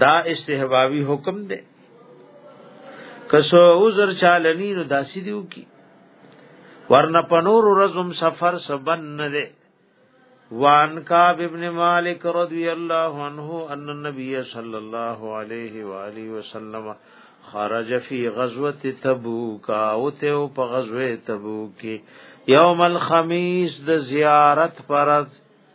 دا استحبابي حکم دی کسو عذر چالنی نو داسی دیو کی ورنه پنور رزم سفر سبن نه دی وان کعب ابن مالک رضی الله عنه ان النبي صلی الله علیه و آله وسلم خرج فی غزوه تبوک او ته په غزوه تبوک یوم الخمیس د زیارت پرز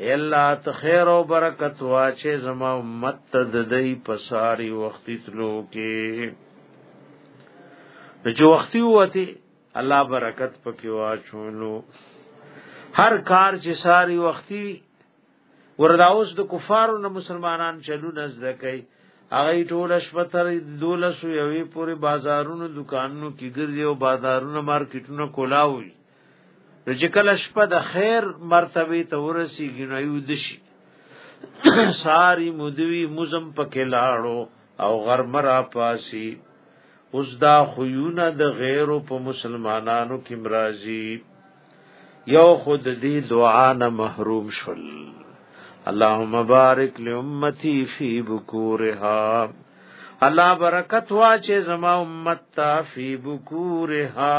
الا تخير او برکت واچه زما امت تد دی پساری وخت تلو کې د جو وخت وتی الله برکت پکې واچولو هر کار چې ساری وختي ورداوس د کفارو نه مسلمانان چلو نز دکې هغه ټول شپه تر دولس یوې پورې بازارونو دکانونو کې ګرځي او بازارونو مارکیټونو کولاوي نو چې کله شپه د خیر مرتبه ته ورسیږي نو یو دشي ساری مدوی مزم پکې لاړو او غرمه را پاسی اوس دا خيونه د غیرو په مسلمانانو کې مرাজি یو خود دې دعا نه محروم شول اللهم بارک لامتی فی بکورها الله برکت واچه زما امت تا فی بکورها